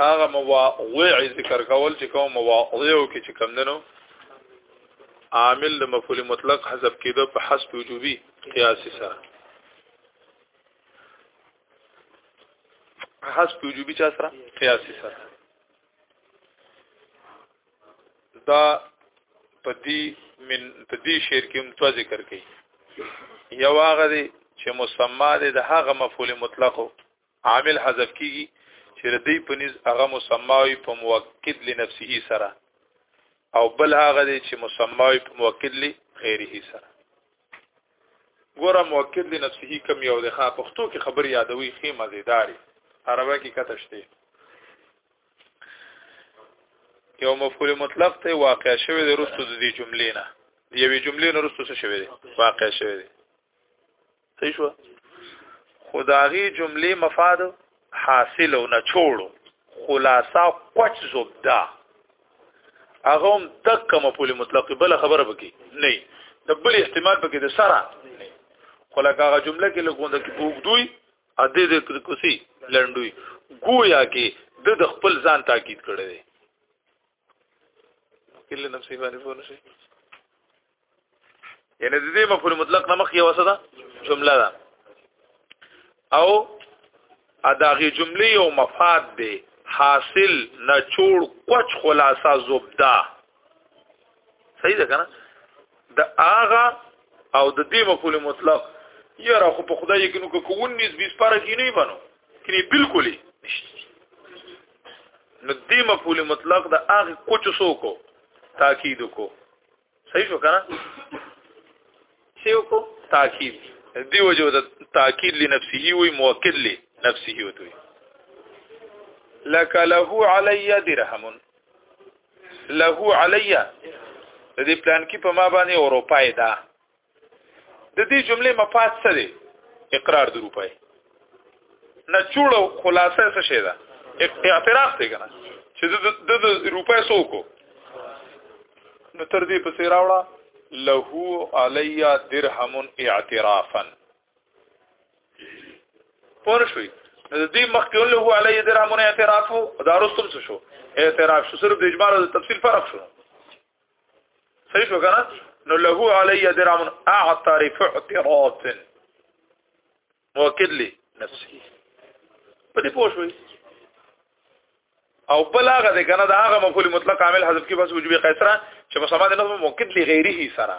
هغه مواضع ذکر کول چې کوم مواضع او کې چې کم دنو عامل د مفعول مطلق حذف کېده په حسب وجوبي قياسي سره حسب وجوبي چا سره قياسي سره دا پدی من پدی شعر کې متو ذکر کړي یو هغه دی چې مسما دی د هغه مفعول مطلق عامل حذف کیږي چې د دې په نس هغه مسماوي په موکد لنفسه سره او بل هغه دی چې مسماوي په موکد لغیره سره ګوره موکد لنفسه کم یو دی ښه پښتو کې خبر یادوي خې مزیداری عربه کې کته شته یو مفعول مطلق ته واقع شوی د رستو د دې جملې نه یوې جملې نه رستو څه شوی دی واقع شوی دی صحیح شو خداغي جملې مفاد حاصل او نه چوړو خلاصہ کوچ زبدا هغه هم تک مفعول مطلق بل خبره بکی نه د بل احتمال بکی د سره خو لکه هغه جمله کې لګوند کې وګدوي ا دې دې کوسي لندوي گویا کې د خپل ځان تاکید کړی دی کله نفسي باندې پوه شي یعنی د دې مفعول مطلق نه مخ یو څه ده جمله ده او اداغي جمله یو مفاد دی حاصل نچوړ کوچ خلاصہ زبدا صحیح ده کنه د اغا او د دې مفعول مطلق یاره خو په خدای کې نو کو 19 20 پاره کې نه بنو کینه بالکل نو دې مفعول مطلق د هغه کوچ سو کو تاکید کو صحیح شو کنه سیو کو تاکید دی وجو د تاکید لنفسه وی موکل له نفسه وتوي لك له علي درهم له علي د دې پلان کې په ما باندې اروپای دا د دې جملې مفاد څه دی اقرار د روپای نه جوړو خلاصه څه شي دا اعتراف دی کنه چې د د روپای سوکو نو تر دې پسې راوړه له علیا درهم اعترافا پوه شوي د دې مخکې له علیا درهم اعتراف دا رستم څه شو اعتراف شو صرف د اجمال د تفصیل فرق شو صحیح شو کنه نو له علی درام اعترف اعتراف موکد لی نفسي په دې پوه شوي او بل هغه د کنه د هغه مفعول مطلق عامل حذف کې بس وجوب قیصره چې مسمى د نظم موکد لغیره سره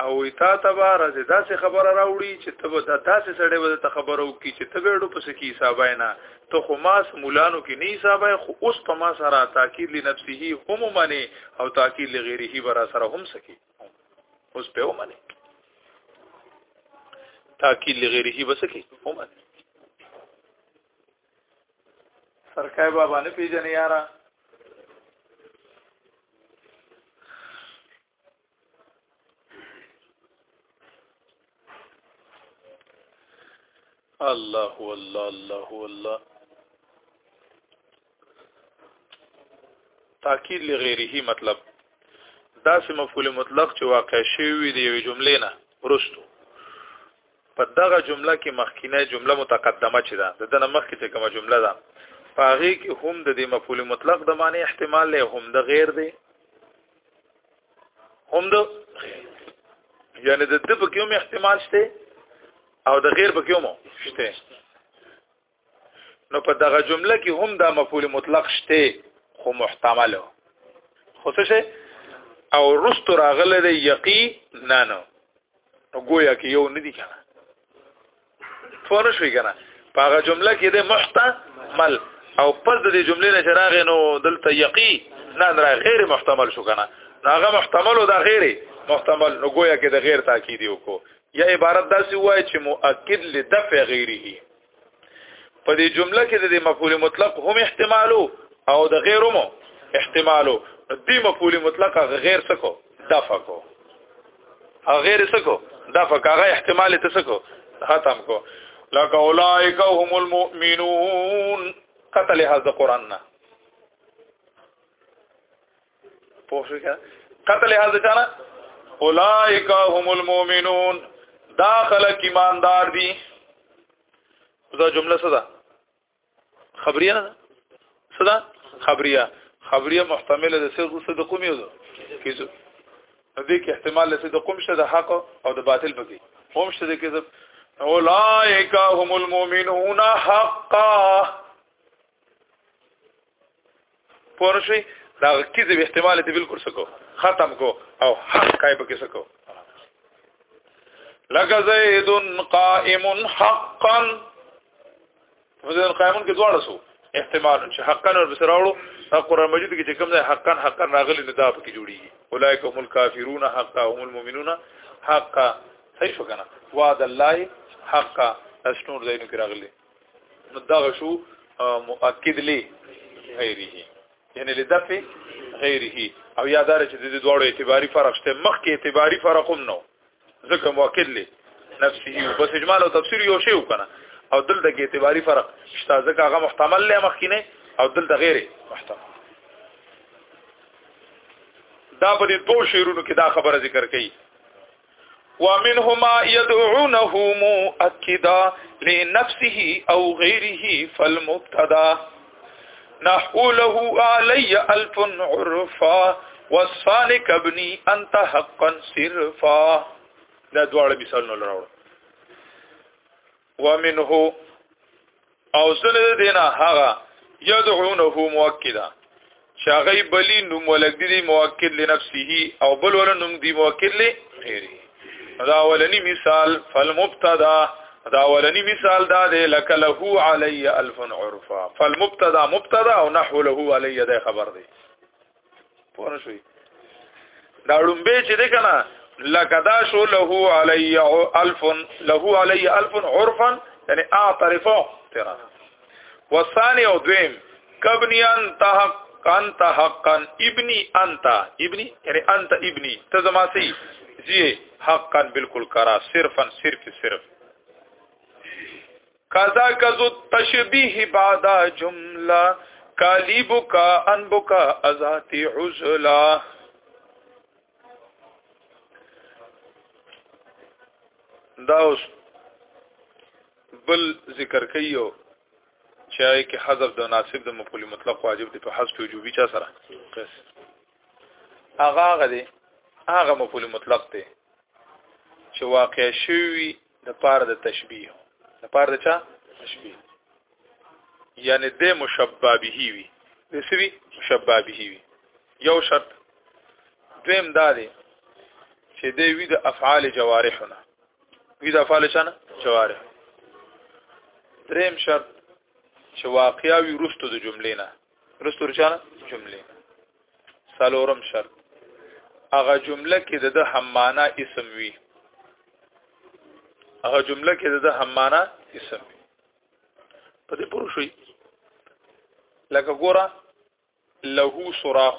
او تا تبا راز داسې خبره راوړي چې تب دا داسې سړی به ته خبرو کی چې تب ډو پس کی حساب نه ته خو ماس مولانو کې نه حساب خو اوس په ما سره تاکید لنفسه هم منی او تاکید لغیره برا سره هم سکی اوس په ومنه تاکید لغیره بس کی هم منی سرکای بابا نه پیژنې یارا الله والله الله والله تاکید لغیره مطلب دا سه مفعول مطلق چې واقع شوی دی یو جملې نه ورستو په دغه جمله کې مخکینه جمله متقدمه چې ده د دنه مخکې چې کومه جمله ده پاغي کې هم د دې مفعول مطلق د معنی احتمال له هم د غیر دی هم د یعنی د د په کوم احتمال شته او د غیر په کوم شته نو په دغه جمله کې هم دا مفعول مطلق شته خو محتمل خو څه او رست راغله د یقی نه نو ګویا کې یو ندی کنه فور شوی کنه په هغه جمله کې د محتمل او پس د دې جملې نه چراغ نو دلته یقی نه نه غیر محتمل شو کنه هغه محتمل او دا غیر محتمل نو ګویا کې د غیر تاکید وکړو یا عبارت داسې وای چې مؤکد لدفع غیره په دې جمله کې د مفعول مطلق هم احتمالو او د غیر مو احتمالو دې مفعول مطلق غیر سکو دفع کو غیر سکو دفع هغه احتمال ته سکو ختم کو لك اولئک هم المؤمنون قتل هذا قراننا پوه شو کنه قتل حال د چانه اولائک هم المؤمنون دا خلک ایماندار دي دا جمله څه ده خبريه نه څه ده خبريه خبريه محتمله ده څه غوسه د قومي ده کیسه دې کې احتمال لته د قوم شه د حق او د باطل بګي قوم شه د کذب اولائک هم المؤمنون حقا پوه شئ دا کیزه به احتمال دې بالکل سکو ختم کو او حق کای به سکو لکه زید قائم حقا زید قائم کې دواړه سو احتمال چې حقا ور بسراوړو دا قران مجید کې چې کوم ځای حقا حقا راغلي نه دا په کې جوړیږي اولایک هم الکافرون حقا هم المؤمنون حقا صحیح شو کنه وعد الله حقا اسنور زینو کې راغلي نو دا شو مؤکد لی غیره یعنی لدفع غیره او یادار چې د دې دوړو اعتباری فرق شته مخکې اعتباری فرق هم نو ځکه مؤکد لی نفسه او بس اجمال او تفسیر یو شی وکنه او دلته کې اعتباری فرق شته ځکه هغه محتمل له مخکې نه او دلته غیر محتمل دا په دې دوه شعرونو کې دا خبره ذکر کړي ومنهما يدعونه مؤكدا لنفسه او غيره فالمبتدا نحو له علي الف عرفا وصفانك ابني انت حقا صرفا دا دواړه مثالونه لراوړه ومنه او زنه دینا هغه یدعونه موکدا شاغی بلی نوم ولګی دی موکد لنفسه او بل ول نوم دی موکد له غیره دا ولنی مثال فالمبتدا دا ولنی مثال دا دی لک له علی الف عرفا فالمبتدا مبتدا او نحو له علی دا خبر دی پوه شئ دا لومبه چې ده کنه لکه دا شو له علی الف له علی الف عرفا یعنی اعترف ترا والثاني او دویم کبنی انت حق انت حقا ابنی انت ابنی یعنی انت ابنی ته زما سي جی حقا بالکل کرا صرفا صرف صرف قضا کذو تشبیه بعد جمله کالی بکا ان بکا ازات عزلا دا اوس بل ذکر کيو چې آی کې حذف د ناسب د مفعول مطلق واجب دی په حذف وجوبي چا سره قص هغه غدي هغه مفعول مطلق دی چې واقع شوی د پاره د تشبیه د پاره د چا تشبیه یعنی د مشبہ به وی د سوي مشبہ به وی یو شرط دویم دا دی چې د وی د افعال جوارحونه وی د افعال شنه جوارح دریم شرط چې واقعا وی رستو د جملې نه رستور چانه جمله سالورم شرط هغه جمله کې د همانا اسم وي هغه جمله کې د همانا اسم وي په دې پوه شئ لکه ګوره له سوراخ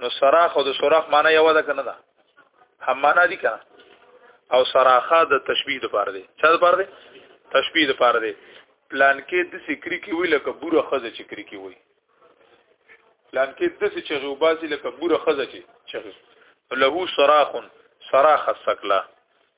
نو سراخ او د سراخ معنی یو ده کنه ده هم معنی دي کنه او سراخه د تشبیه د پاره دي چا د پاره دي تشبیه د پاره دي پلان کې د سکری کې وی لکه بوره خزه چکری کې وی پلان کې د څه چغو باسي لکه بوره خزه چې چغو له سراخ سراخ سکلا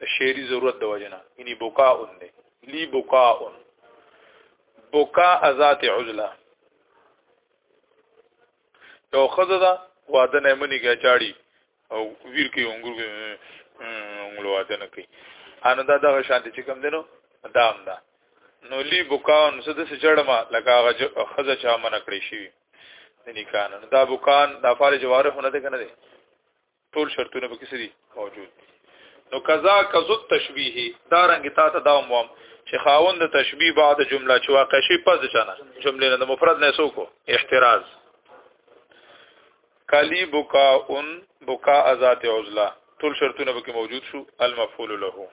د شعری ضرورت د وجنه یعنی بقاء نه لی بقاء بقاء ذات عزله یو خزه دا واده نه منی کې چاړي او ویر کې انګور کې انګلو واده نه کوي ان دا دغه شانتي چې کوم دینو دام دا نو لی بوکان څه د سچړما لکه هغه خزه چا من کړی شي د نکان دا بوکان د افاره جواره هونه ده کنه ده ټول شرطونه به کسي موجود دي نو قضا کذو تشبیه دا رنګ تا ته داوم وم چې خاوند تشبیه بعد جمله چې واقع شي پس چنه جمله نه د مفرد نه سوکو احتراز کلی بکا ان بکا ذات عزله ټول شرطونه به موجود شو المفعول له